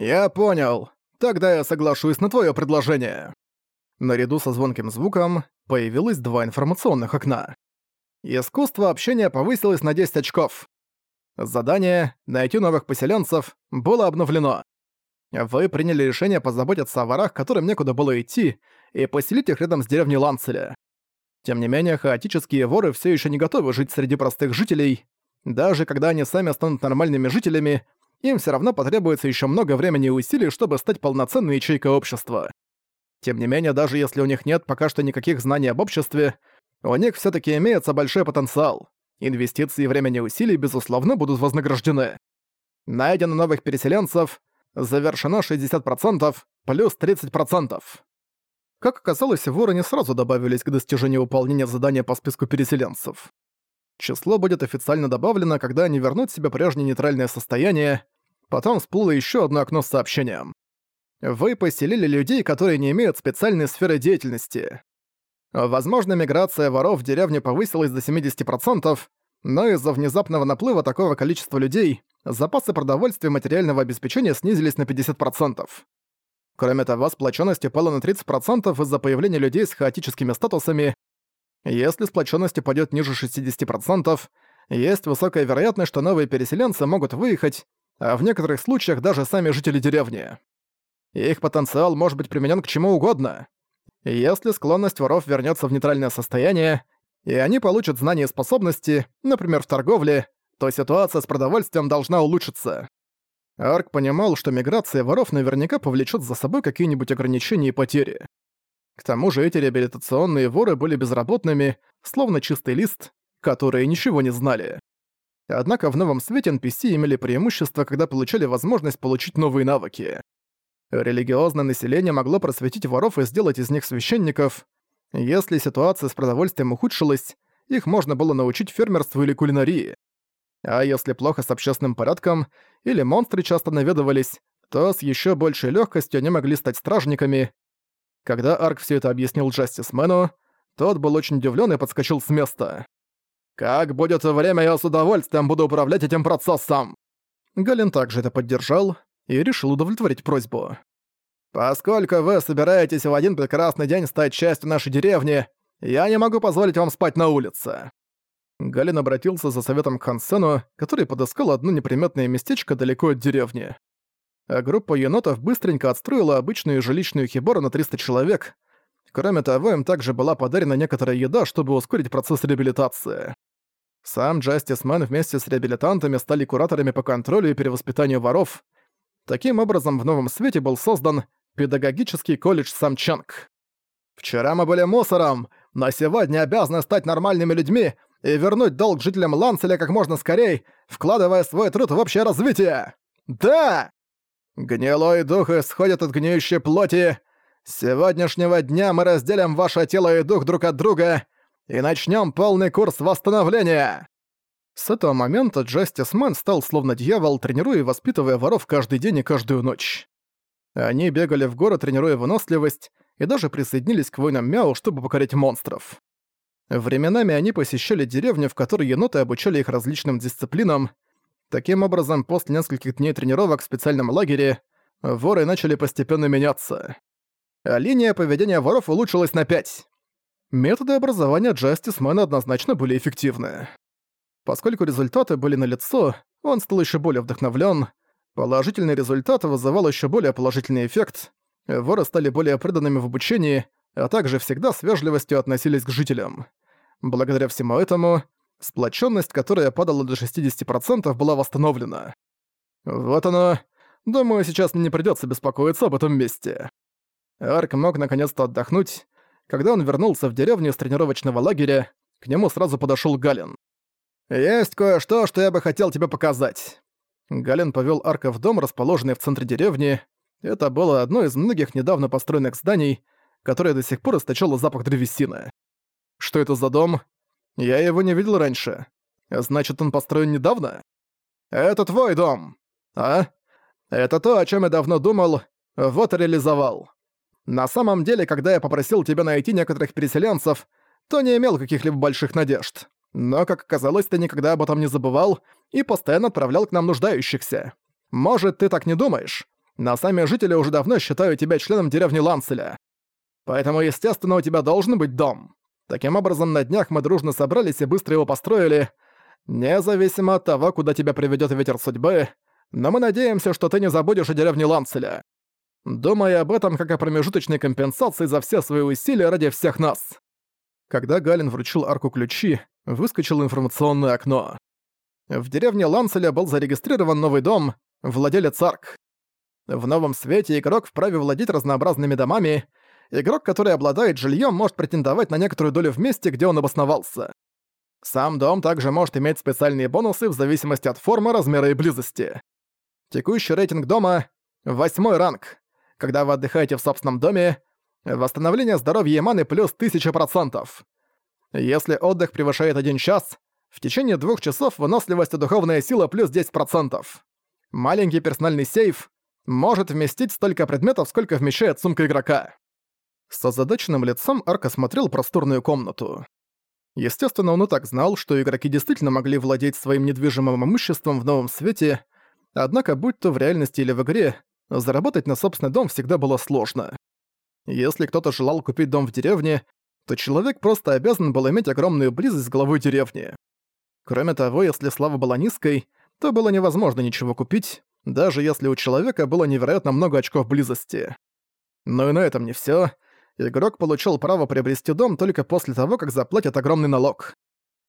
«Я понял. Тогда я соглашусь на твое предложение». Наряду со звонким звуком появилось два информационных окна. Искусство общения повысилось на 10 очков. Задание «Найти новых поселенцев» было обновлено. Вы приняли решение позаботиться о ворах, которым некуда было идти, и поселить их рядом с деревней Ланцеля. Тем не менее, хаотические воры все еще не готовы жить среди простых жителей. Даже когда они сами станут нормальными жителями, им все равно потребуется еще много времени и усилий, чтобы стать полноценной ячейкой общества. Тем не менее, даже если у них нет пока что никаких знаний об обществе, у них все таки имеется большой потенциал. Инвестиции времени и усилий, безусловно, будут вознаграждены. Найдено новых переселенцев, завершено 60%, плюс 30%. Как оказалось, воры не сразу добавились к достижению выполнения задания по списку переселенцев. Число будет официально добавлено, когда они вернут себе прежнее нейтральное состояние. Потом всплыло еще одно окно с сообщением. Вы поселили людей, которые не имеют специальной сферы деятельности. Возможно, миграция воров в деревню повысилась до 70%, но из-за внезапного наплыва такого количества людей запасы продовольствия и материального обеспечения снизились на 50%. Кроме того, сплоченность упала на 30% из-за появления людей с хаотическими статусами. Если сплоченность упадет ниже 60%, есть высокая вероятность, что новые переселенцы могут выехать, а в некоторых случаях даже сами жители деревни. Их потенциал может быть применен к чему угодно. Если склонность воров вернется в нейтральное состояние, и они получат знания и способности, например, в торговле, то ситуация с продовольствием должна улучшиться. Арк понимал, что миграция воров наверняка повлечет за собой какие-нибудь ограничения и потери. К тому же эти реабилитационные воры были безработными, словно чистый лист, которые ничего не знали. Однако в новом свете NPC имели преимущество, когда получали возможность получить новые навыки. Религиозное население могло просветить воров и сделать из них священников. Если ситуация с продовольствием ухудшилась, их можно было научить фермерству или кулинарии. А если плохо с общественным порядком, или монстры часто наведывались, то с еще большей легкостью они могли стать стражниками. Когда Арк все это объяснил Джастисмену, тот был очень удивлен и подскочил с места. «Как будет время, я с удовольствием буду управлять этим процессом!» Гален также это поддержал, и решил удовлетворить просьбу. «Поскольку вы собираетесь в один прекрасный день стать частью нашей деревни, я не могу позволить вам спать на улице». Галин обратился за советом к Хансену, который подыскал одно неприметное местечко далеко от деревни. А группа енотов быстренько отстроила обычную жилищную хибору на 300 человек. Кроме того, им также была подарена некоторая еда, чтобы ускорить процесс реабилитации. Сам Джастис Мэн вместе с реабилитантами стали кураторами по контролю и перевоспитанию воров, Таким образом, в новом свете был создан педагогический колледж Самчанг. «Вчера мы были мусором, но сегодня обязаны стать нормальными людьми и вернуть долг жителям Ланцеля как можно скорее, вкладывая свой труд в общее развитие! Да! Гнилой дух исходит от гниющей плоти. С сегодняшнего дня мы разделим ваше тело и дух друг от друга и начнем полный курс восстановления!» С этого момента Джастис Мэн стал словно дьявол, тренируя и воспитывая воров каждый день и каждую ночь. Они бегали в город, тренируя выносливость, и даже присоединились к воинам Мяу, чтобы покорить монстров. Временами они посещали деревню, в которой еноты обучали их различным дисциплинам. Таким образом, после нескольких дней тренировок в специальном лагере, воры начали постепенно меняться. А линия поведения воров улучшилась на 5. Методы образования Джастисмена однозначно были эффективны. Поскольку результаты были налицо, он стал еще более вдохновлен. Положительный результат вызывал еще более положительный эффект. Воры стали более преданными в обучении, а также всегда с вежливостью относились к жителям. Благодаря всему этому, сплоченность, которая падала до 60%, была восстановлена. Вот оно. Думаю, сейчас мне не придется беспокоиться об этом месте. Арк мог наконец-то отдохнуть. Когда он вернулся в деревню с тренировочного лагеря, к нему сразу подошел Галин. «Есть кое-что, что я бы хотел тебе показать». Гален повёл Арка в дом, расположенный в центре деревни. Это было одно из многих недавно построенных зданий, которое до сих пор источало запах древесины. Что это за дом? Я его не видел раньше. Значит, он построен недавно? Это твой дом. А? Это то, о чем я давно думал, вот и реализовал. На самом деле, когда я попросил тебя найти некоторых переселенцев, то не имел каких-либо больших надежд. Но, как оказалось, ты никогда об этом не забывал и постоянно отправлял к нам нуждающихся. Может, ты так не думаешь? но сами жители уже давно считают тебя членом деревни Ланцеля. Поэтому, естественно, у тебя должен быть дом. Таким образом, на днях мы дружно собрались и быстро его построили, независимо от того, куда тебя приведет ветер судьбы, но мы надеемся, что ты не забудешь о деревне Ланцеля. Думая об этом как о промежуточной компенсации за все свои усилия ради всех нас. Когда Галин вручил арку ключи, выскочило информационное окно. В деревне Ланцеля был зарегистрирован новый дом, владелец арк. В новом свете игрок вправе владеть разнообразными домами. Игрок, который обладает жильем, может претендовать на некоторую долю в месте, где он обосновался. Сам дом также может иметь специальные бонусы в зависимости от формы, размера и близости. Текущий рейтинг дома — восьмой ранг. Когда вы отдыхаете в собственном доме, восстановление здоровья и маны плюс 1000%. Если отдых превышает один час, в течение двух часов выносливость и духовная сила плюс 10%. Маленький персональный сейф может вместить столько предметов, сколько вмещает сумка игрока. С озадаченным лицом Арк осмотрел просторную комнату. Естественно, он и так знал, что игроки действительно могли владеть своим недвижимым имуществом в новом свете, однако, будь то в реальности или в игре, заработать на собственный дом всегда было сложно. Если кто-то желал купить дом в деревне, то человек просто обязан был иметь огромную близость с главой деревни. Кроме того, если слава была низкой, то было невозможно ничего купить, даже если у человека было невероятно много очков близости. Но и на этом не всё. Игрок получил право приобрести дом только после того, как заплатит огромный налог.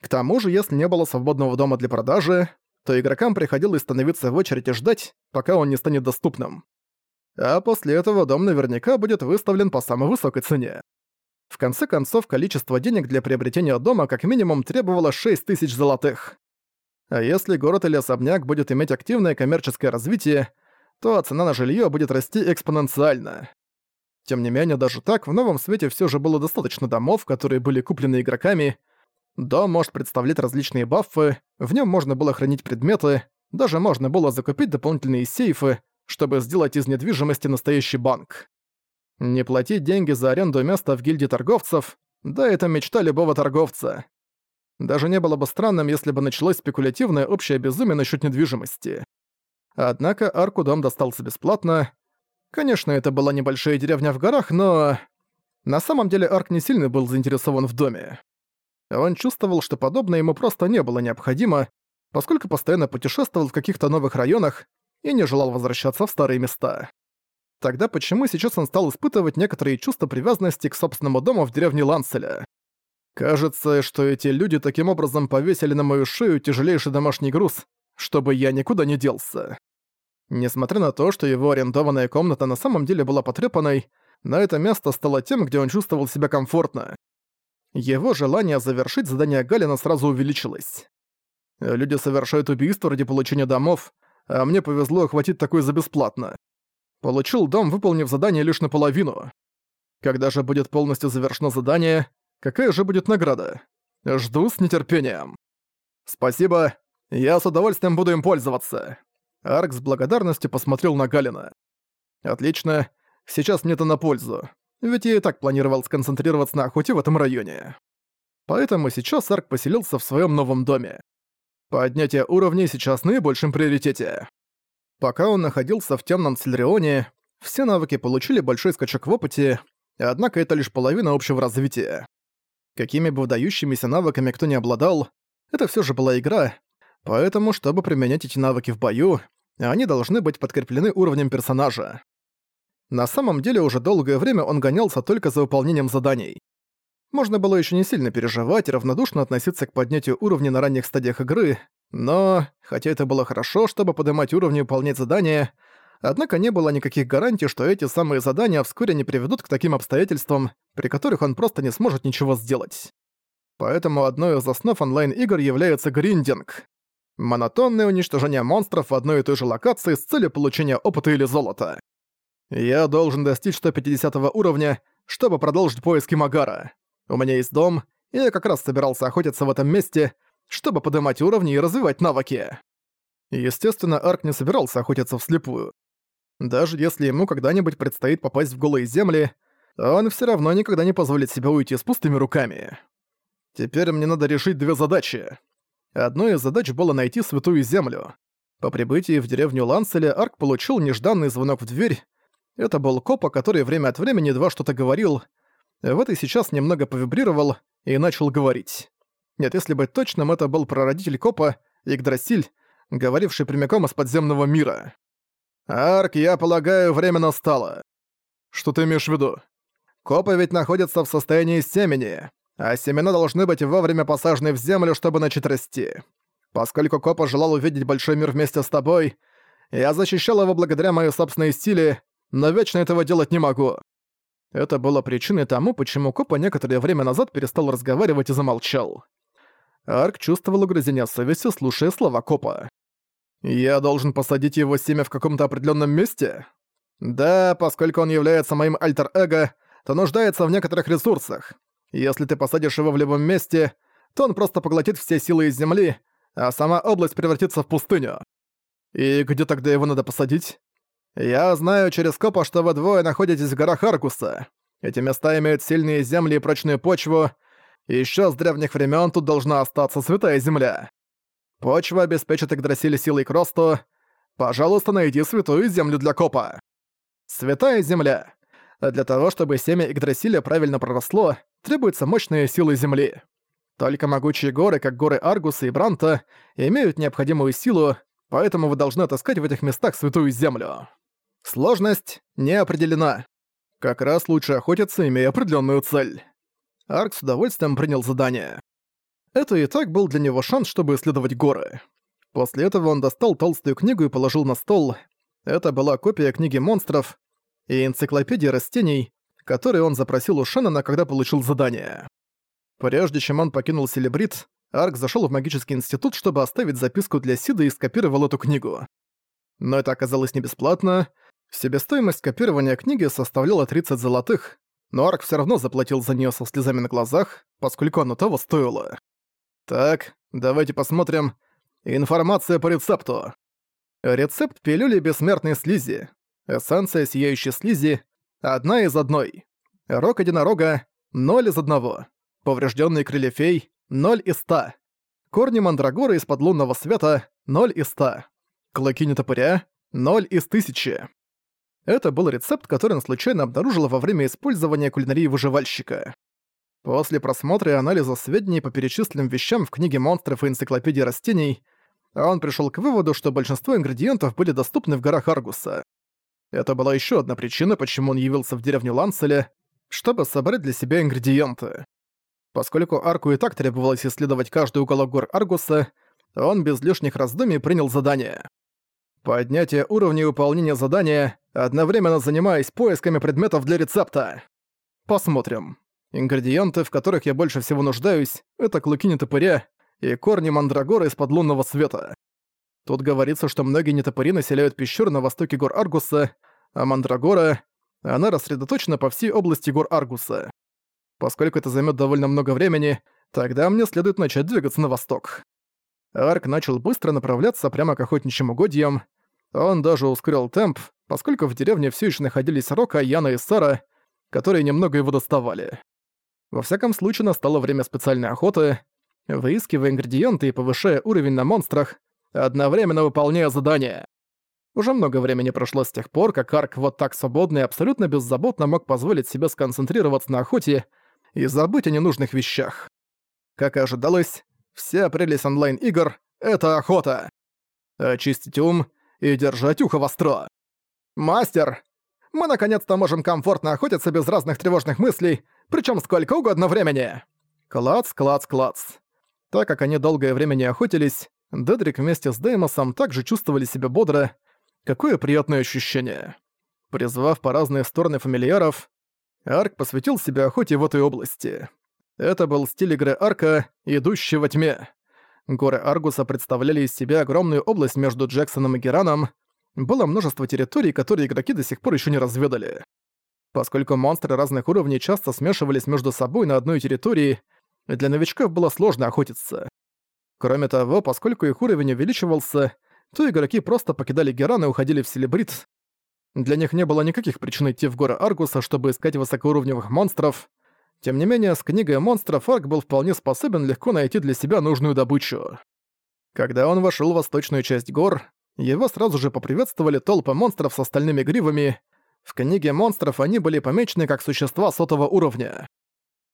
К тому же, если не было свободного дома для продажи, то игрокам приходилось становиться в очередь и ждать, пока он не станет доступным. А после этого дом наверняка будет выставлен по самой высокой цене. В конце концов, количество денег для приобретения дома как минимум требовало 6000 золотых. А если город или особняк будет иметь активное коммерческое развитие, то цена на жилье будет расти экспоненциально. Тем не менее, даже так, в новом свете все же было достаточно домов, которые были куплены игроками. Дом может представлять различные баффы, в нем можно было хранить предметы, даже можно было закупить дополнительные сейфы, чтобы сделать из недвижимости настоящий банк. Не платить деньги за аренду места в гильдии торговцев – да, это мечта любого торговца. Даже не было бы странным, если бы началось спекулятивное общее безумие насчет недвижимости. Однако арку дом достался бесплатно. Конечно, это была небольшая деревня в горах, но... На самом деле Арк не сильно был заинтересован в доме. Он чувствовал, что подобное ему просто не было необходимо, поскольку постоянно путешествовал в каких-то новых районах и не желал возвращаться в старые места. Тогда почему сейчас он стал испытывать некоторые чувства привязанности к собственному дому в деревне Ланцеля? Кажется, что эти люди таким образом повесили на мою шею тяжелейший домашний груз, чтобы я никуда не делся. Несмотря на то, что его арендованная комната на самом деле была потрепанной, но это место стало тем, где он чувствовал себя комфортно. Его желание завершить задание Галина сразу увеличилось. Люди совершают убийство ради получения домов, а мне повезло охватить такое за бесплатно. Получил дом, выполнив задание лишь наполовину. Когда же будет полностью завершено задание, какая же будет награда? Жду с нетерпением. Спасибо, я с удовольствием буду им пользоваться. Арк с благодарностью посмотрел на Галина. Отлично, сейчас мне это на пользу. Ведь я и так планировал сконцентрироваться на охоте в этом районе. Поэтому сейчас Арк поселился в своем новом доме. Поднятие уровней сейчас наибольшим приоритете. Пока он находился в темном Сильрионе, все навыки получили большой скачок в опыте, однако это лишь половина общего развития. Какими бы выдающимися навыками кто ни обладал, это все же была игра, поэтому, чтобы применять эти навыки в бою, они должны быть подкреплены уровнем персонажа. На самом деле уже долгое время он гонялся только за выполнением заданий. Можно было еще не сильно переживать и равнодушно относиться к поднятию уровня на ранних стадиях игры, но, хотя это было хорошо, чтобы поднимать уровни и выполнять задания, однако не было никаких гарантий, что эти самые задания вскоре не приведут к таким обстоятельствам, при которых он просто не сможет ничего сделать. Поэтому одной из основ онлайн-игр является гриндинг. Монотонное уничтожение монстров в одной и той же локации с целью получения опыта или золота. Я должен достичь 150 уровня, чтобы продолжить поиски Магара. У меня есть дом, и я как раз собирался охотиться в этом месте, чтобы поднимать уровни и развивать навыки. Естественно, Арк не собирался охотиться вслепую. Даже если ему когда-нибудь предстоит попасть в голые земли, он все равно никогда не позволит себе уйти с пустыми руками. Теперь мне надо решить две задачи. Одной из задач было найти Святую Землю. По прибытии в деревню Ланцеля Арк получил нежданный звонок в дверь. Это был Копа, который время от времени два что-то говорил. В этой сейчас немного повибрировал и начал говорить. Нет, если быть точным, это был прародитель Копа, Игдрасиль, говоривший прямиком из подземного мира. «Арк, я полагаю, время настало». «Что ты имеешь в виду?» «Копы ведь находятся в состоянии семени, а семена должны быть вовремя посажены в землю, чтобы начать расти. Поскольку Копа желал увидеть большой мир вместе с тобой, я защищал его благодаря моей собственной силе, но вечно этого делать не могу». Это было причиной тому, почему Копа некоторое время назад перестал разговаривать и замолчал. Арк чувствовал угрызение совести, слушая слова Копа. «Я должен посадить его семя в каком-то определенном месте?» «Да, поскольку он является моим альтер-эго, то нуждается в некоторых ресурсах. Если ты посадишь его в любом месте, то он просто поглотит все силы из земли, а сама область превратится в пустыню. И где тогда его надо посадить? Я знаю через Копа, что вы двое находитесь в горах Аркуса. Эти места имеют сильные земли и прочную почву, и ещё с древних времен тут должна остаться святая земля. Почва обеспечит Игдрасиле силой к росту. Пожалуйста, найди святую землю для копа. Святая земля. Для того, чтобы семя Игдрасиля правильно проросло, требуется мощная сила земли. Только могучие горы, как горы Аргуса и Бранта, имеют необходимую силу, поэтому вы должны отыскать в этих местах святую землю. Сложность не определена. Как раз лучше охотиться, имея определенную цель. Арк с удовольствием принял задание. Это и так был для него шанс, чтобы исследовать горы. После этого он достал толстую книгу и положил на стол. Это была копия книги монстров и энциклопедии растений, которые он запросил у Шеннона, когда получил задание. Прежде чем он покинул Селебрит, Арк зашел в магический институт, чтобы оставить записку для Сида и скопировал эту книгу. Но это оказалось не бесплатно. Себестоимость копирования книги составляла 30 золотых, но Арк все равно заплатил за нее со слезами на глазах, поскольку оно того стоило. Так, давайте посмотрим. Информация по рецепту. Рецепт пилюли бессмертной слизи. Эссенция сияющей слизи. Одна из одной. Рог единорога. Ноль из одного. Поврежденные крылья фей. Ноль из ста. Корни мандрагоры из-под лунного света. Ноль из ста. Клыки нетопыря. Ноль из тысячи. Это был рецепт, который он случайно обнаружил во время использования кулинарии выживальщика. После просмотра и анализа сведений по перечисленным вещам в книге монстров и энциклопедии растений, он пришел к выводу, что большинство ингредиентов были доступны в горах Аргуса. Это была еще одна причина, почему он явился в деревню Ланцеля, чтобы собрать для себя ингредиенты. Поскольку Арку и так требовалось исследовать каждый уголок гор Аргуса, он без лишних раздумий принял задание. Поднятие уровня выполнения задания, одновременно занимаясь поисками предметов для рецепта. Посмотрим. Ингредиенты, в которых я больше всего нуждаюсь, это клыки нетопыря и корни мандрагоры из-под лунного света. Тут говорится, что многие нетопыри населяют пещеры на востоке гор Аргуса, а мандрагора, она рассредоточена по всей области гор Аргуса. Поскольку это займет довольно много времени, тогда мне следует начать двигаться на восток. Арк начал быстро направляться прямо к охотничьим угодьям. Он даже ускорил темп, поскольку в деревне все еще находились Рока, Яна и Сара, которые немного его доставали. Во всяком случае, настало время специальной охоты, выискивая ингредиенты и повышая уровень на монстрах, одновременно выполняя задания. Уже много времени прошло с тех пор, как Арк вот так свободно и абсолютно беззаботно мог позволить себе сконцентрироваться на охоте и забыть о ненужных вещах. Как и ожидалось, вся прелесть онлайн-игр — это охота. Очистить ум и держать ухо востро. «Мастер, мы наконец-то можем комфортно охотиться без разных тревожных мыслей, причем сколько угодно времени. Клац, клац, клац. Так как они долгое время не охотились, Дедрик вместе с Деймосом также чувствовали себя бодро. Какое приятное ощущение. Призвав по разные стороны фамильяров, Арк посвятил себя охоте в этой области. Это был стиль игры Арка, идущий во тьме. Горы Аргуса представляли из себя огромную область между Джексоном и Гераном, было множество территорий, которые игроки до сих пор еще не разведали. Поскольку монстры разных уровней часто смешивались между собой на одной территории, для новичков было сложно охотиться. Кроме того, поскольку их уровень увеличивался, то игроки просто покидали Геран и уходили в Селебрит. Для них не было никаких причин идти в горы Аргуса, чтобы искать высокоуровневых монстров. Тем не менее, с книгой монстров Арк был вполне способен легко найти для себя нужную добычу. Когда он вошел в восточную часть гор, Его сразу же поприветствовали толпы монстров с остальными гривами. В книге монстров они были помечены как существа сотого уровня.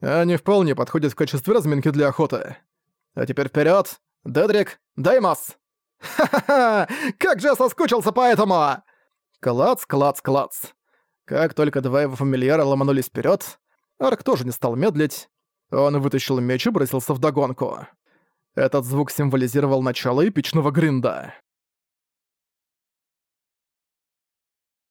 Они вполне подходят в качестве разминки для охоты. А теперь вперед, Дедрик, Даймас! Ха-ха-ха! Как же я соскучился по этому! Клац, клац, клац. Как только два его фамильяра ломанулись вперед, Арк тоже не стал медлить. Он вытащил меч и бросился в догонку. Этот звук символизировал начало эпичного гринда.